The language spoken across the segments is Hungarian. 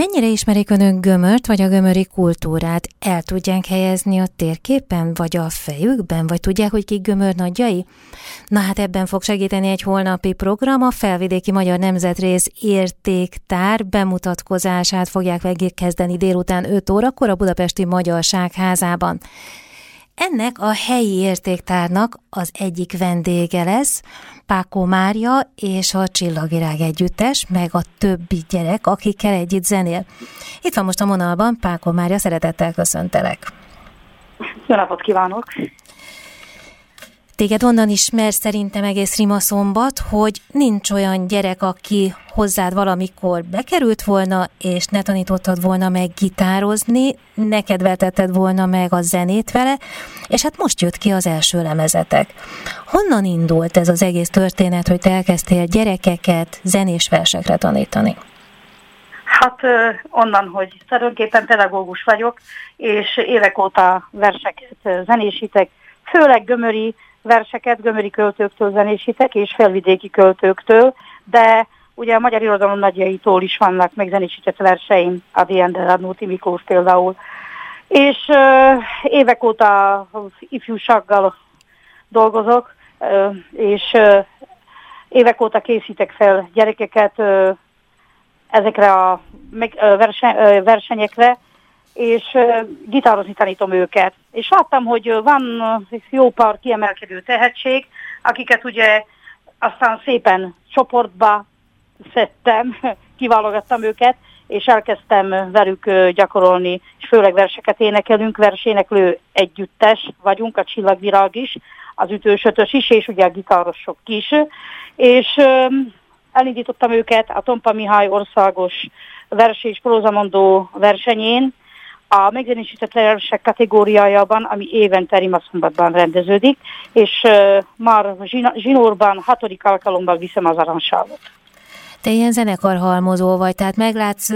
Mennyire ismerik önök gömört, vagy a gömöri kultúrát? El tudják helyezni a térképen, vagy a fejükben, vagy tudják, hogy kik gömör nagyjai? Na hát ebben fog segíteni egy holnapi program, a Felvidéki Magyar Nemzetrész értéktár bemutatkozását fogják megkezdeni délután 5 órakor a Budapesti Magyarságházában. Ennek a helyi értéktárnak az egyik vendége lesz, Pákó Mária és a Csillagvirág Együttes, meg a többi gyerek, akikkel együtt zenél. Itt van most a vonalban, Pákó Mária, szeretettel köszöntelek. Jó napot kívánok! Téged onnan ismer szerintem egész Rimaszombat, hogy nincs olyan gyerek, aki hozzád valamikor bekerült volna, és ne tanítottad volna meg gitározni, ne kedveltetted volna meg a zenét vele, és hát most jött ki az első lemezetek. Honnan indult ez az egész történet, hogy te elkezdtél gyerekeket zenés versekre tanítani? Hát onnan, hogy tulajdonképpen pedagógus vagyok, és évek óta verseket zenésítek, főleg gömöri verseket gömöri költőktől zenésítek, és felvidéki költőktől, de ugye a magyar irodalom nagyjaitól is vannak megzenésített verseim, Adi Ender, Adnóti Miklós például. És uh, évek óta ifjúsággal dolgozok, uh, és uh, évek óta készítek fel gyerekeket uh, ezekre a meg, uh, versen, uh, versenyekre, és gitározni tanítom őket. És láttam, hogy van jó pár kiemelkedő tehetség, akiket ugye aztán szépen csoportba szedtem, kiválogattam őket, és elkezdtem velük gyakorolni, és főleg verseket énekelünk, verséneklő együttes vagyunk, a Csillagvirág is, az ütősötös is, és ugye a gitárosok is. És elindítottam őket a Tompa Mihály országos vers és prózamondó versenyén, a megzenésített versek kategóriájában, ami évente Rimaszombatban rendeződik, és uh, már zsinórban hatodik alkalommal viszem az aranságot. Te ilyen zenekarhalmozó vagy, tehát meglátsz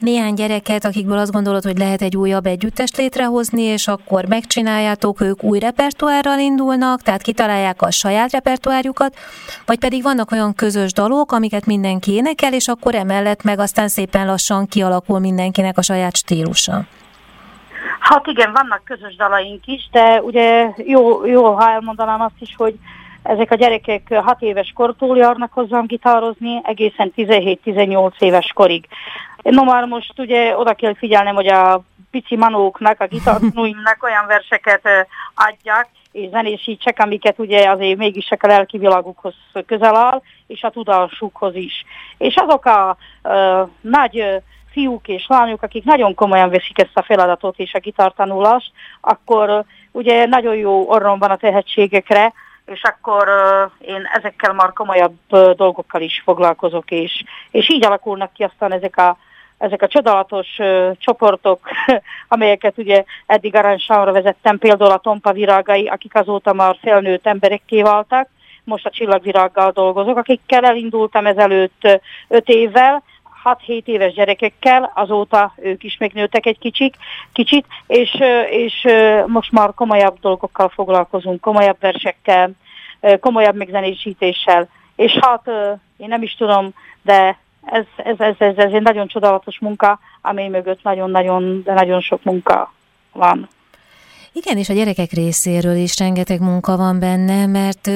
néhány gyereket, akikből azt gondolod, hogy lehet egy újabb együttest létrehozni, és akkor megcsináljátok, ők új repertoárral indulnak, tehát kitalálják a saját repertoárjukat, vagy pedig vannak olyan közös dalok, amiket mindenki énekel, és akkor emellett meg aztán szépen lassan kialakul mindenkinek a saját stílusa. Hát igen, vannak közös dalaink is, de ugye jó, jó ha elmondanám azt is, hogy ezek a gyerekek 6 éves kortól járnak hozzám gitározni, egészen 17-18 éves korig. No már most ugye oda kell figyelnem, hogy a pici manóknak, a gitártanúimnak olyan verseket adják, és zenésítsek, amiket ugye azért mégis a lelki világukhoz közel áll, és a tudásukhoz is. És azok a uh, nagy uh, fiúk és lányok, akik nagyon komolyan veszik ezt a feladatot és a gitartanulást, akkor ugye nagyon jó orrom van a tehetségekre, és akkor én ezekkel már komolyabb dolgokkal is foglalkozok, és, és így alakulnak ki aztán ezek a, ezek a csodálatos uh, csoportok, amelyeket ugye eddig aranysámra vezettem, például a Tompa virágai, akik azóta már felnőtt emberekké váltak, most a csillagvirággal dolgozok, akikkel elindultam ezelőtt öt évvel, 6-7 éves gyerekekkel, azóta ők is megnőttek egy kicsit, kicsit és, és most már komolyabb dolgokkal foglalkozunk, komolyabb versekkel, komolyabb megzenésítéssel, és hát én nem is tudom, de ez, ez, ez, ez, ez egy nagyon csodálatos munka, amely mögött nagyon-nagyon, de nagyon sok munka van. Igen, és a gyerekek részéről is rengeteg munka van benne, mert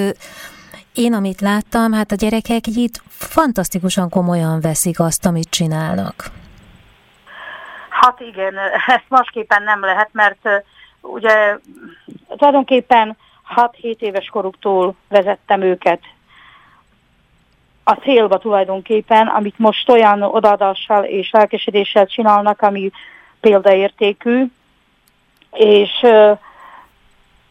én, amit láttam, hát a gyerekek itt fantasztikusan komolyan veszik azt, amit csinálnak. Hát igen, ezt másképpen nem lehet, mert ugye tulajdonképpen 6-7 éves koruktól vezettem őket a célba tulajdonképpen, amit most olyan odaadással és lelkesedéssel csinálnak, ami példaértékű, és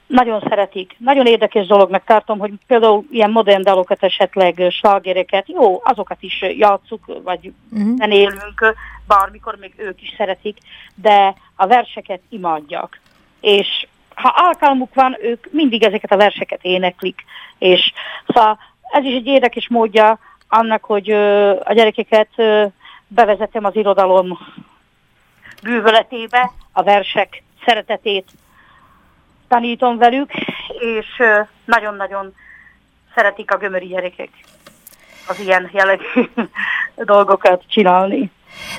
nagyon szeretik. Nagyon érdekes dolognak tartom, hogy például ilyen modern dalokat esetleg, slágereket, jó, azokat is játszuk, vagy uh-huh. zenélünk, bármikor még ők is szeretik, de a verseket imádják. És ha alkalmuk van, ők mindig ezeket a verseket éneklik. És szóval ez is egy érdekes módja annak, hogy a gyerekeket bevezetem az irodalom bűvöletébe, a versek szeretetét tanítom velük, és nagyon-nagyon szeretik a gömöri gyerekek az ilyen jellegű dolgokat csinálni.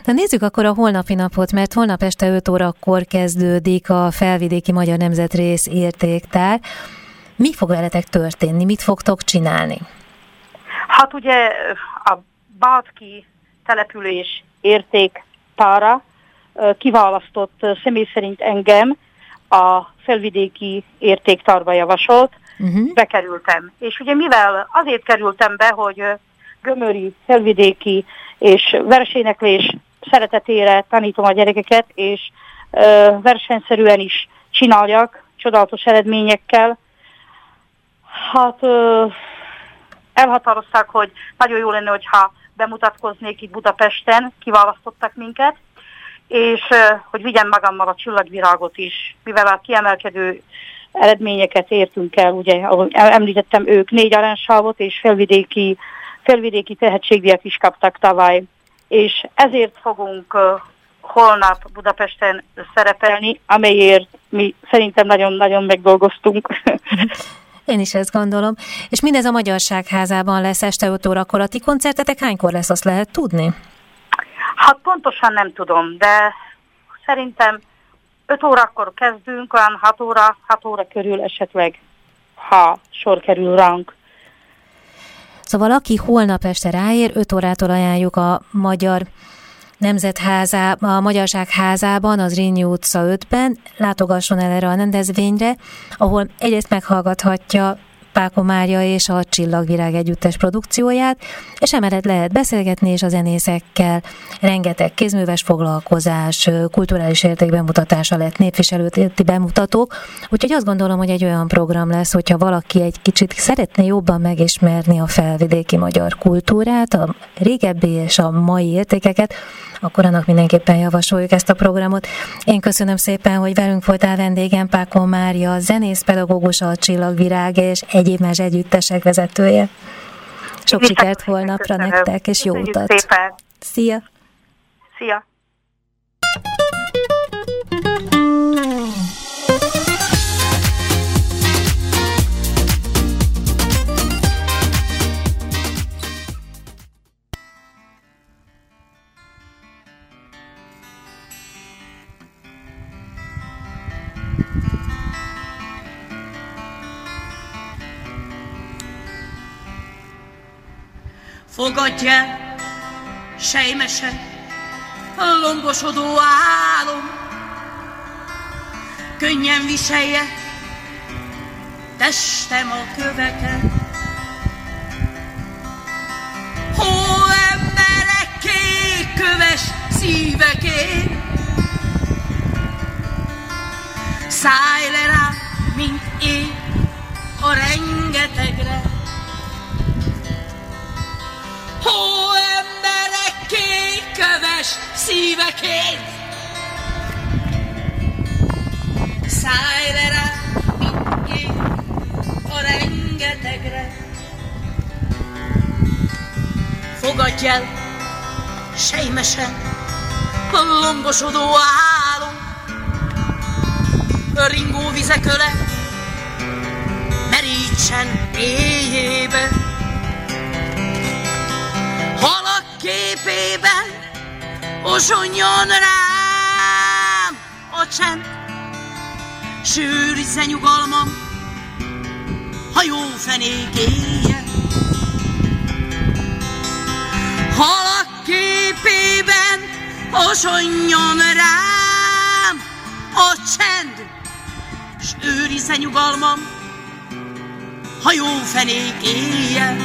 Na nézzük akkor a holnapi napot, mert holnap este 5 órakor kezdődik a Felvidéki Magyar Nemzetrész értéktár. Mi fog veletek történni? Mit fogtok csinálni? Hát ugye a Bátki település értéktára kiválasztott személy szerint engem a felvidéki értéktárba javasolt, uh-huh. bekerültem. És ugye mivel azért kerültem be, hogy gömöri, felvidéki és versenyeklés szeretetére tanítom a gyerekeket, és ö, versenyszerűen is csináljak, csodálatos eredményekkel. Hát ö, elhatározták, hogy nagyon jó lenne, hogyha bemutatkoznék itt Budapesten, kiválasztottak minket, és hogy vigyem magammal a csillagvirágot is, mivel a kiemelkedő eredményeket értünk el, ugye, ahogy említettem, ők négy aranysávot és felvidéki, felvidéki tehetségdíjat is kaptak tavaly és ezért fogunk holnap Budapesten szerepelni, amelyért mi szerintem nagyon-nagyon megdolgoztunk. Én is ezt gondolom. És mindez a Magyarság házában lesz este 5 órakor. A ti koncertetek hánykor lesz, azt lehet tudni? Hát pontosan nem tudom, de szerintem 5 órakor kezdünk, olyan 6 óra, 6 óra körül esetleg, ha sor kerül ránk. Szóval aki holnap este ráér, 5 órától ajánljuk a Magyar Nemzetházá, a Magyarság házában, az Rényi utca 5-ben, látogasson el erre a rendezvényre, ahol egyrészt meghallgathatja Páko Mária és a Csillagvirág együttes produkcióját, és emellett lehet beszélgetni és a zenészekkel, rengeteg kézműves foglalkozás, kulturális érték bemutatása lett, népviselőti bemutatók, úgyhogy azt gondolom, hogy egy olyan program lesz, hogyha valaki egy kicsit szeretné jobban megismerni a felvidéki magyar kultúrát, a régebbi és a mai értékeket, akkor annak mindenképpen javasoljuk ezt a programot. Én köszönöm szépen, hogy velünk voltál vendégem, Pákon Mária, zenészpedagógus, a Csillagvirág és egyéb más együttesek vezetője. Sok sikert holnapra nektek, és jó utat! Szépen. Szia! Szia! Fogadja sejmese, a lombosodó álom, könnyen viselje testem a köveket. Hó emberek kék köves szíveké, szállj le rá, mint én a rengetegre. Szíveként. Szállj rá, mint én a rengetegre. Fogadj el, sejmesen, a lombosodó álom. A ringó vizek öle, merítsen éjjében halak képében osonjon rám a csend. Sűrítse nyugalmam, ha jó fenék éjjel. Halak képében osonjon rám a csend, s őrizze nyugalmam, ha jó fenék éjjel.